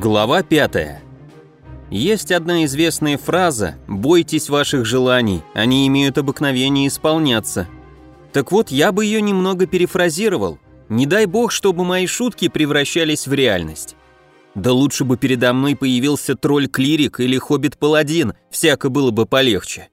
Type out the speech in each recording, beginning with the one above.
Глава 5. Есть одна известная фраза «Бойтесь ваших желаний, они имеют обыкновение исполняться». Так вот, я бы ее немного перефразировал. Не дай бог, чтобы мои шутки превращались в реальность. Да лучше бы передо мной появился тролль-клирик или хоббит-паладин, всяко было бы полегче.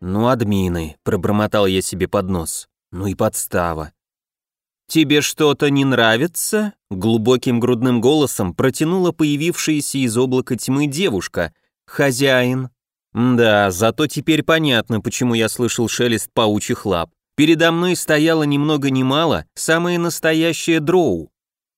«Ну, админы», — пробормотал я себе под нос. «Ну и подстава». «Тебе что-то не нравится?» Глубоким грудным голосом протянула появившаяся из облака тьмы девушка. «Хозяин». Да, зато теперь понятно, почему я слышал шелест паучьих лап. Передо мной стояла ни много ни мало самая настоящая дроу.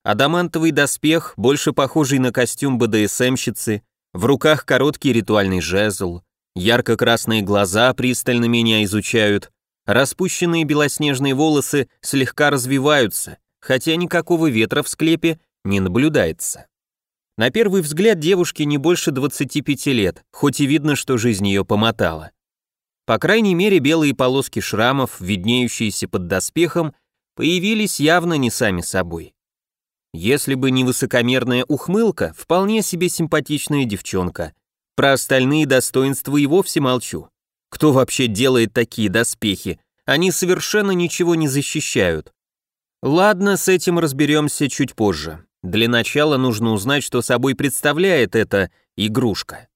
Адамантовый доспех, больше похожий на костюм БДСМщицы, в руках короткий ритуальный жезл, ярко-красные глаза пристально меня изучают, Распущенные белоснежные волосы слегка развиваются, хотя никакого ветра в склепе не наблюдается. На первый взгляд девушке не больше 25 лет, хоть и видно, что жизнь ее помотала. По крайней мере, белые полоски шрамов, виднеющиеся под доспехом, появились явно не сами собой. Если бы не высокомерная ухмылка, вполне себе симпатичная девчонка. Про остальные достоинства и вовсе молчу. Кто вообще делает такие доспехи? Они совершенно ничего не защищают. Ладно, с этим разберемся чуть позже. Для начала нужно узнать, что собой представляет эта игрушка.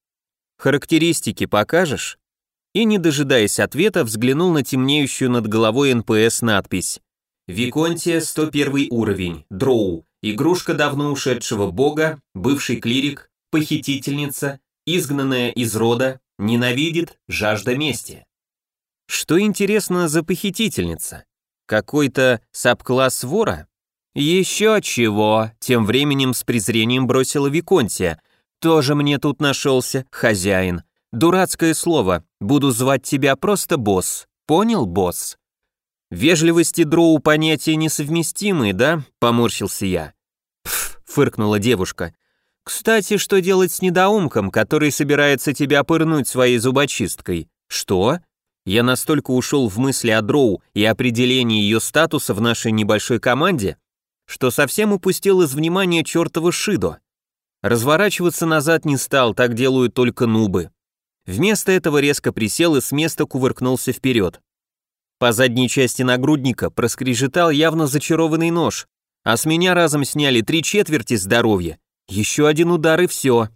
Характеристики покажешь? И, не дожидаясь ответа, взглянул на темнеющую над головой НПС надпись. Виконтия 101 уровень, дроу, игрушка давно ушедшего бога, бывший клирик, похитительница, изгнанная из рода, Ненавидит, жажда мести. Что интересно за похитительница? Какой-то сабкласс вора? Еще чего, тем временем с презрением бросила Виконтия. Тоже мне тут нашелся, хозяин. Дурацкое слово, буду звать тебя просто босс. Понял, босс? Вежливости дроу понятия несовместимые, да? Поморщился я. Пф, фыркнула девушка. Кстати, что делать с недоумком, который собирается тебя пырнуть своей зубочисткой? Что? Я настолько ушел в мысли о Дроу и определении ее статуса в нашей небольшой команде, что совсем упустил из внимания чертова Шидо. Разворачиваться назад не стал, так делают только нубы. Вместо этого резко присел и с места кувыркнулся вперед. По задней части нагрудника проскрежетал явно зачарованный нож, а с меня разом сняли три четверти здоровья еще один удар и все.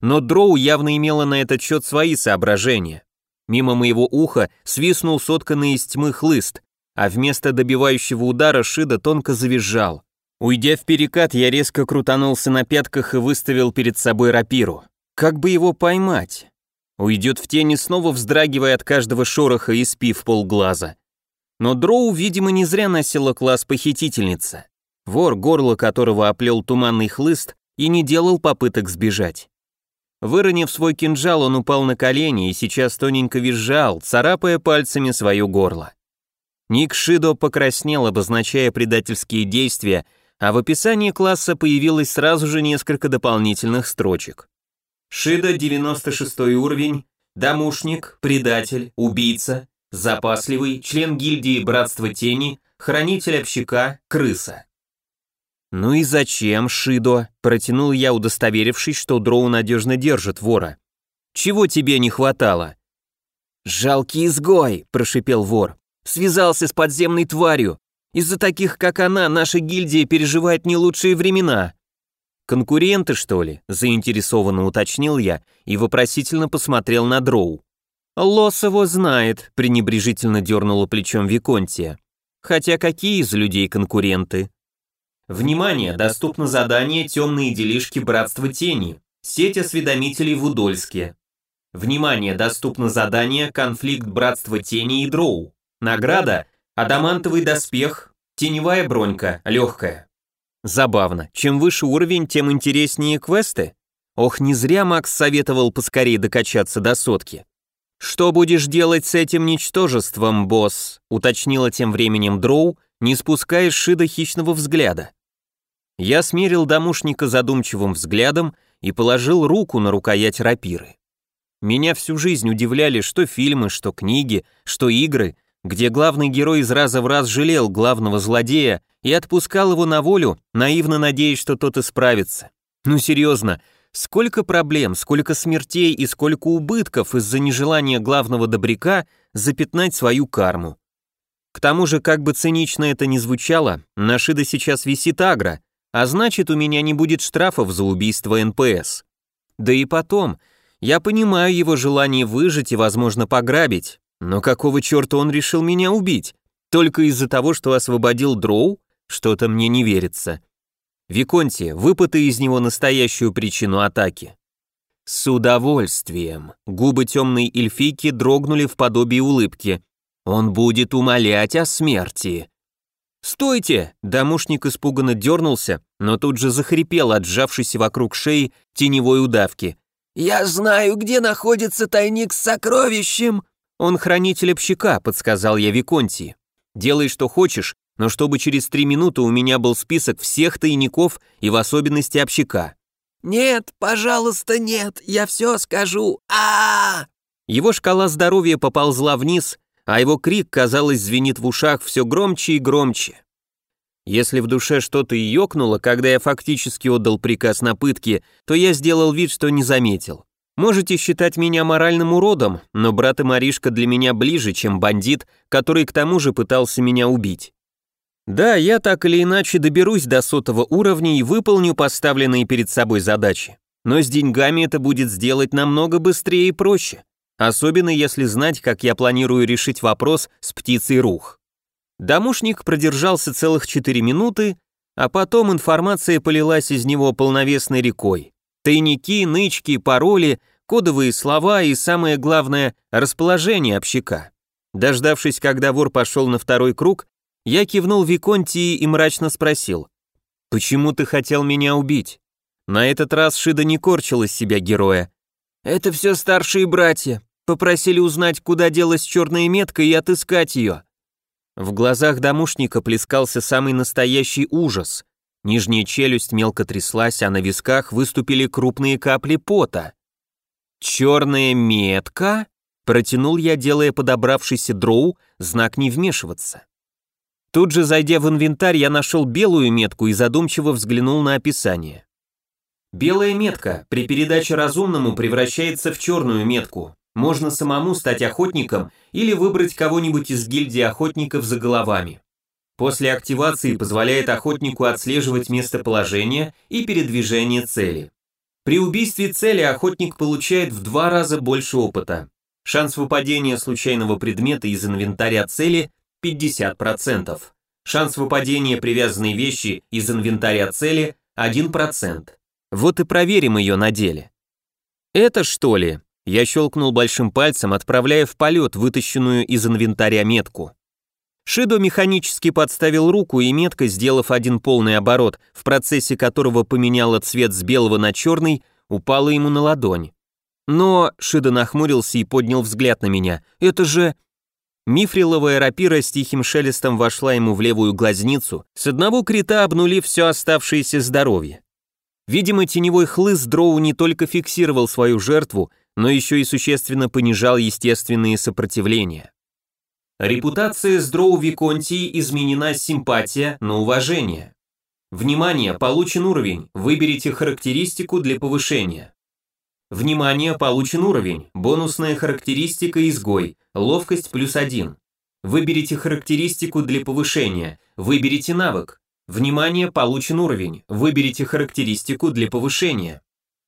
Но Дроу явно имела на этот счет свои соображения. Мимо моего уха свистнул сотканный из тьмы хлыст, а вместо добивающего удара Шида тонко завизжал. Уйдя в перекат, я резко крутанулся на пятках и выставил перед собой рапиру. Как бы его поймать? Уйдет в тени, снова вздрагивая от каждого шороха и спив полглаза. Но Дроу, видимо, не зря носила класс похитительница. Вор, горло которого оплел туманный хлыст, и не делал попыток сбежать. Выронив свой кинжал, он упал на колени и сейчас тоненько визжал, царапая пальцами свое горло. Ник Шидо покраснел, обозначая предательские действия, а в описании класса появилось сразу же несколько дополнительных строчек. Шидо 96 уровень, домушник, предатель, убийца, запасливый, член гильдии Братства Тени, хранитель общака, крыса. «Ну и зачем, Шидо?» – протянул я, удостоверившись, что Дроу надежно держит вора. «Чего тебе не хватало?» «Жалкий изгой!» – прошипел вор. «Связался с подземной тварью. Из-за таких, как она, наша гильдия переживает не лучшие времена». «Конкуренты, что ли?» – заинтересованно уточнил я и вопросительно посмотрел на Дроу. «Лос его знает», – пренебрежительно дернула плечом Виконтия. «Хотя какие из людей конкуренты?» Внимание, доступно задание «Темные делишки Братства Тени», сеть осведомителей в Удольске. Внимание, доступно задание «Конфликт Братства Тени и Дроу». Награда «Адамантовый доспех», «Теневая бронька», легкая. Забавно, чем выше уровень, тем интереснее квесты. Ох, не зря Макс советовал поскорее докачаться до сотки. «Что будешь делать с этим ничтожеством, босс?» уточнила тем временем Дроу, не спуская с Шида хищного взгляда. Я смерил домушника задумчивым взглядом и положил руку на рукоять рапиры. Меня всю жизнь удивляли что фильмы, что книги, что игры, где главный герой из раза в раз жалел главного злодея и отпускал его на волю, наивно надеясь, что тот исправится. Ну серьезно, сколько проблем, сколько смертей и сколько убытков из-за нежелания главного добряка запятнать свою карму. К тому же, как бы цинично это ни звучало, на Шида сейчас висит агро, а значит, у меня не будет штрафов за убийство НПС. Да и потом, я понимаю его желание выжить и, возможно, пограбить, но какого черта он решил меня убить? Только из-за того, что освободил Дроу? Что-то мне не верится. Виконти, выпытай из него настоящую причину атаки. С удовольствием. Губы темной эльфийки дрогнули в подобии улыбки. Он будет умолять о смерти. «Стойте!» Домушник испуганно дернулся, но тут же захрипел, отжавшись вокруг шеи теневой удавки. «Я знаю, где находится тайник с сокровищем!» «Он хранитель общака», — подсказал я Виконти. «Делай, что хочешь, но чтобы через три минуты у меня был список всех тайников и в особенности общака». «Нет, пожалуйста, нет, я все скажу. а, -а, -а Его шкала здоровья поползла вниз, а его крик, казалось, звенит в ушах все громче и громче. Если в душе что-то и ёкнуло, когда я фактически отдал приказ на пытки, то я сделал вид, что не заметил. Можете считать меня моральным уродом, но брат и Маришка для меня ближе, чем бандит, который к тому же пытался меня убить. Да, я так или иначе доберусь до сотого уровня и выполню поставленные перед собой задачи. Но с деньгами это будет сделать намного быстрее и проще. Особенно если знать, как я планирую решить вопрос с птицей рух. Домушник продержался целых 4 минуты, а потом информация полилась из него полновесной рекой. Тайники, нычки, пароли, кодовые слова и, самое главное, расположение общака. Дождавшись, когда вор пошел на второй круг, я кивнул Виконтии и мрачно спросил, «Почему ты хотел меня убить?» На этот раз Шида не корчил из себя героя. «Это все старшие братья. Попросили узнать, куда делась черная метка и отыскать ее». В глазах домушника плескался самый настоящий ужас. Нижняя челюсть мелко тряслась, а на висках выступили крупные капли пота. «Черная метка?» — протянул я, делая подобравшийся дроу знак не вмешиваться. Тут же, зайдя в инвентарь, я нашел белую метку и задумчиво взглянул на описание. Белая метка при передаче разумному превращается в черную метку. Можно самому стать охотником или выбрать кого-нибудь из гильдии охотников за головами. После активации позволяет охотнику отслеживать местоположение и передвижение цели. При убийстве цели охотник получает в два раза больше опыта. Шанс выпадения случайного предмета из инвентаря цели 50%. Шанс выпадения привязанной вещи из инвентаря цели 1%. Вот и проверим ее на деле. Это что ли? Я щелкнул большим пальцем, отправляя в полет вытащенную из инвентаря метку. Шидо механически подставил руку, и метка, сделав один полный оборот, в процессе которого поменяла цвет с белого на черный, упала ему на ладонь. Но Шидо нахмурился и поднял взгляд на меня. «Это же...» Мифриловая рапира с тихим шелестом вошла ему в левую глазницу, с одного крита обнулив все оставшееся здоровье. Видимо, теневой хлыст дроу не только фиксировал свою жертву, но еще и существенно понижал естественные сопротивления. Репутация с дроу Виконтии изменена с симпатия на уважение. Внимание, получен уровень, выберите характеристику для повышения. Внимание, получен уровень. Бонусная характеристика изгой. Ловкость плюс один. Выберите характеристику для повышения. Выберите навык. Внимание, получен уровень. Выберите характеристику для повышения.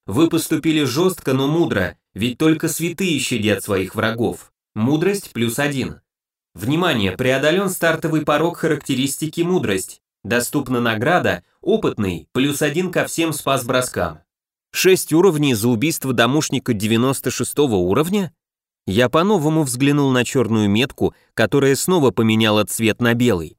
Вы поступили жестко, но мудро, ведь только святые щадят своих врагов. Мудрость плюс один. Внимание, преодолен стартовый порог характеристики мудрость. Доступна награда, опытный, плюс один ко всем спас-броскам. Шесть уровней за убийство домушника 96 уровня? Я по-новому взглянул на черную метку, которая снова поменяла цвет на белый.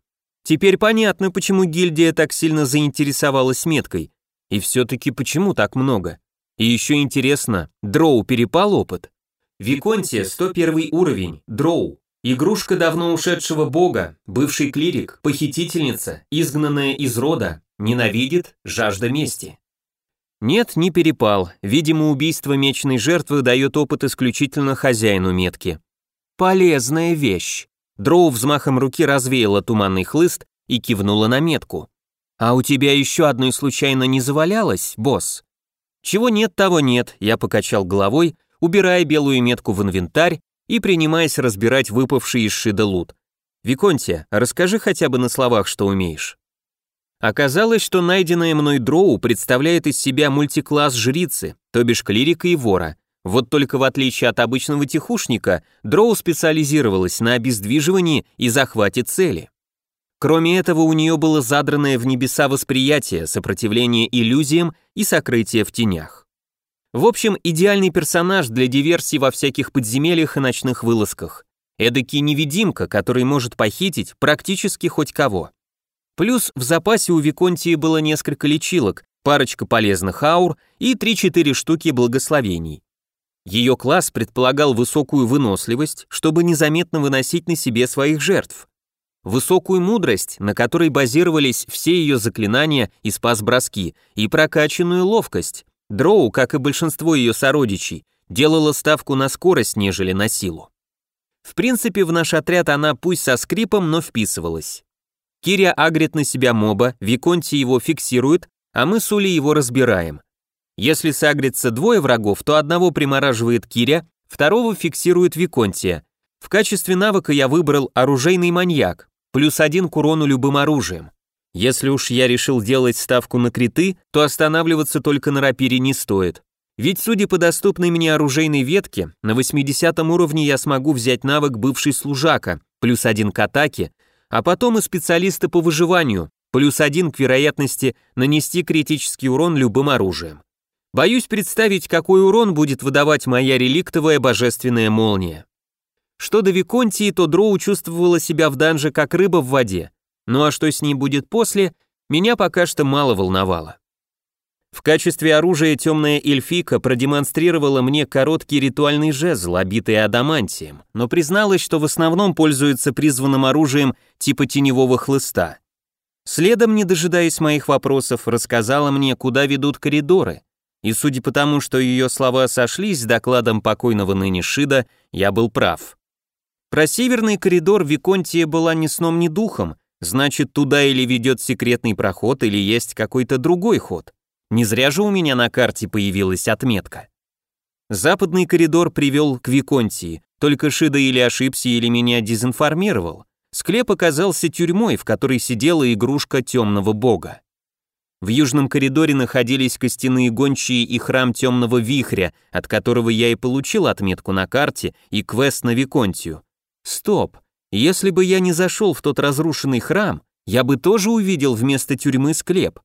Теперь понятно, почему гильдия так сильно заинтересовалась меткой. И все-таки почему так много? И еще интересно, Дроу перепал опыт? Виконтия 101 уровень, Дроу. Игрушка давно ушедшего бога, бывший клирик, похитительница, изгнанная из рода, ненавидит, жажда мести. Нет, не перепал. Видимо, убийство мечной жертвы дает опыт исключительно хозяину метки. Полезная вещь. Дроу взмахом руки развеяла туманный хлыст и кивнула на метку. «А у тебя еще одной случайно не завалялось, босс?» Чего нет, того нет, я покачал головой, убирая белую метку в инвентарь и принимаясь разбирать выпавший из шида лут. «Виконтия, расскажи хотя бы на словах, что умеешь». Оказалось, что найденное мной дроу представляет из себя мультикласс жрицы, то бишь клирика и вора. Вот только в отличие от обычного тихушника, дроу специализировалась на обездвиживании и захвате цели. Кроме этого, у нее было задранное в небеса восприятие, сопротивление иллюзиям и сокрытие в тенях. В общем, идеальный персонаж для диверсий во всяких подземельях и ночных вылазках. Эдакий невидимка, который может похитить практически хоть кого. Плюс в запасе у Виконтии было несколько лечилок, парочка полезных аур и 3-4 штуки благословений. Ее класс предполагал высокую выносливость, чтобы незаметно выносить на себе своих жертв. Высокую мудрость, на которой базировались все ее заклинания и спас-броски, и прокачанную ловкость. Дроу, как и большинство ее сородичей, делала ставку на скорость, нежели на силу. В принципе, в наш отряд она пусть со скрипом, но вписывалась. Киря агрит на себя моба, Виконти его фиксирует, а мы с Улей его разбираем. Если сагрится двое врагов, то одного примораживает Киря, второго фиксирует Виконтия. В качестве навыка я выбрал оружейный маньяк, плюс один к урону любым оружием. Если уж я решил делать ставку на криты, то останавливаться только на рапире не стоит. Ведь, судя по доступной мне оружейной ветке, на 80 уровне я смогу взять навык бывший служака, плюс один к атаке, а потом и специалиста по выживанию, плюс один к вероятности нанести критический урон любым оружием. Боюсь представить, какой урон будет выдавать моя реликтовая божественная молния. Что до Виконтии, то Дроу чувствовала себя в данже как рыба в воде. Ну а что с ней будет после, меня пока что мало волновало. В качестве оружия темная эльфика продемонстрировала мне короткий ритуальный жезл, обитый адамантием, но призналась, что в основном пользуется призванным оружием типа теневого хлыста. Следом, не дожидаясь моих вопросов, рассказала мне, куда ведут коридоры, и судя по тому, что ее слова сошлись с докладом покойного ныне Шида, я был прав. Про северный коридор Виконтия была ни сном, ни духом, значит, туда или ведет секретный проход, или есть какой-то другой ход. Не зря же у меня на карте появилась отметка. Западный коридор привел к Виконтии, только Шида или ошибся, или меня дезинформировал. Склеп оказался тюрьмой, в которой сидела игрушка темного бога. В южном коридоре находились костяные гончие и храм темного вихря, от которого я и получил отметку на карте и квест на Виконтию. Стоп, если бы я не зашел в тот разрушенный храм, я бы тоже увидел вместо тюрьмы склеп.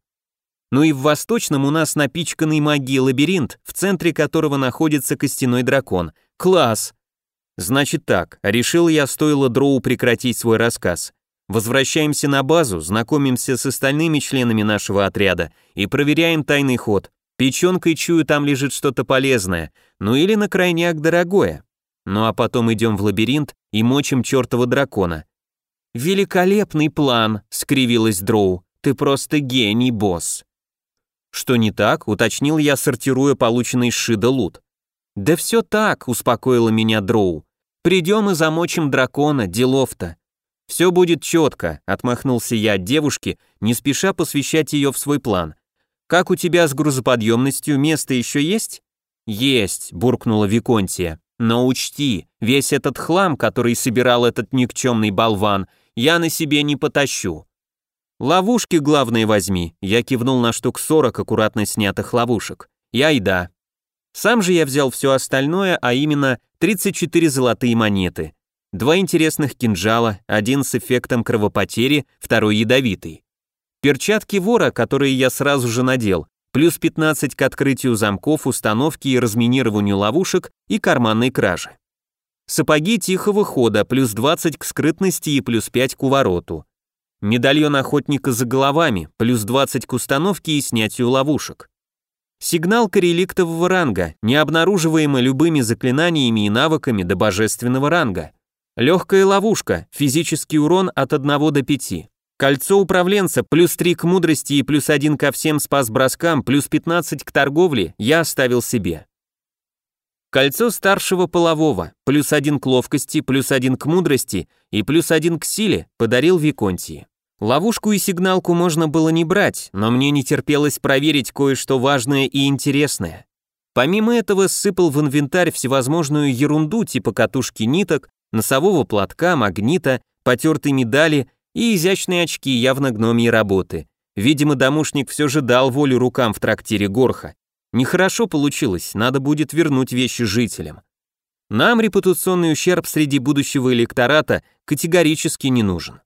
Ну и в восточном у нас напичканный магией лабиринт, в центре которого находится костяной дракон. Класс! Значит так, решил я, стоило Дроу прекратить свой рассказ. Возвращаемся на базу, знакомимся с остальными членами нашего отряда и проверяем тайный ход. Печенкой чую, там лежит что-то полезное, ну или на крайняк дорогое. Ну а потом идем в лабиринт и мочим чертова дракона. «Великолепный план», — скривилась Дроу. «Ты просто гений, босс». «Что не так?» — уточнил я, сортируя полученный Шида лут. «Да все так», — успокоила меня Дроу. «Придем и замочим дракона, делов-то». «Все будет четко», — отмахнулся я от девушки, не спеша посвящать ее в свой план. «Как у тебя с грузоподъемностью, место еще есть?» «Есть», — буркнула Виконтия. «Но учти, весь этот хлам, который собирал этот никчемный болван, я на себе не потащу. «Ловушки, главное, возьми», я кивнул на штук 40 аккуратно снятых ловушек. Я и да. Сам же я взял все остальное, а именно 34 золотые монеты. Два интересных кинжала, один с эффектом кровопотери, второй ядовитый. Перчатки вора, которые я сразу же надел, плюс 15 к открытию замков, установке и разминированию ловушек и карманной кражи. Сапоги тихого хода, плюс 20 к скрытности и плюс 5 к увороту. Медальон охотника за головами, плюс 20 к установке и снятию ловушек. Сигнал реликтового ранга, необнаруживаемый любыми заклинаниями и навыками до божественного ранга. Легкая ловушка, физический урон от 1 до 5. Кольцо управленца, плюс 3 к мудрости и плюс 1 ко всем спас-броскам, плюс 15 к торговле я оставил себе. Кольцо старшего полового, плюс 1 к ловкости, плюс 1 к мудрости и плюс 1 к силе подарил Виконтии. Ловушку и сигналку можно было не брать, но мне не терпелось проверить кое-что важное и интересное. Помимо этого сыпал в инвентарь всевозможную ерунду типа катушки ниток, носового платка, магнита, потертой медали и изящные очки явно гномьей работы. Видимо, домушник все же дал волю рукам в трактире Горха. Нехорошо получилось, надо будет вернуть вещи жителям. Нам репутационный ущерб среди будущего электората категорически не нужен.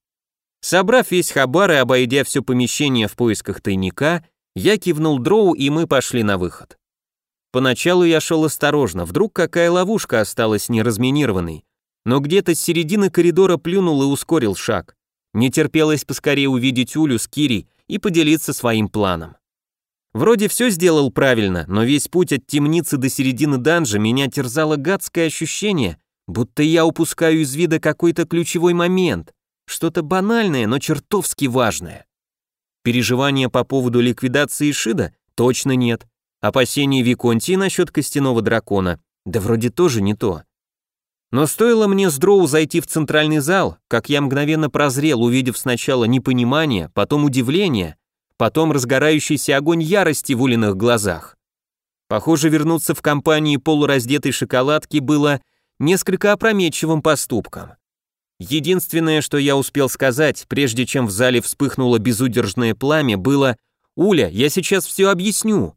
Собрав весь хабар и обойдя все помещение в поисках тайника, я кивнул дроу, и мы пошли на выход. Поначалу я шел осторожно, вдруг какая ловушка осталась неразминированной, но где-то с середины коридора плюнул и ускорил шаг. Не терпелось поскорее увидеть Улю с Кирей и поделиться своим планом. Вроде все сделал правильно, но весь путь от темницы до середины данжа меня терзало гадское ощущение, будто я упускаю из вида какой-то ключевой момент, что-то банальное, но чертовски важное. Переживания по поводу ликвидации Шида точно нет. Опасений Виконтии насчет костяного дракона, да вроде тоже не то. Но стоило мне с Дроу зайти в центральный зал, как я мгновенно прозрел, увидев сначала непонимание, потом удивление, потом разгорающийся огонь ярости в улиных глазах. Похоже, вернуться в компании полураздетой шоколадки было несколько опрометчивым поступком. Единственное, что я успел сказать, прежде чем в зале вспыхнуло безудержное пламя, было «Уля, я сейчас все объясню».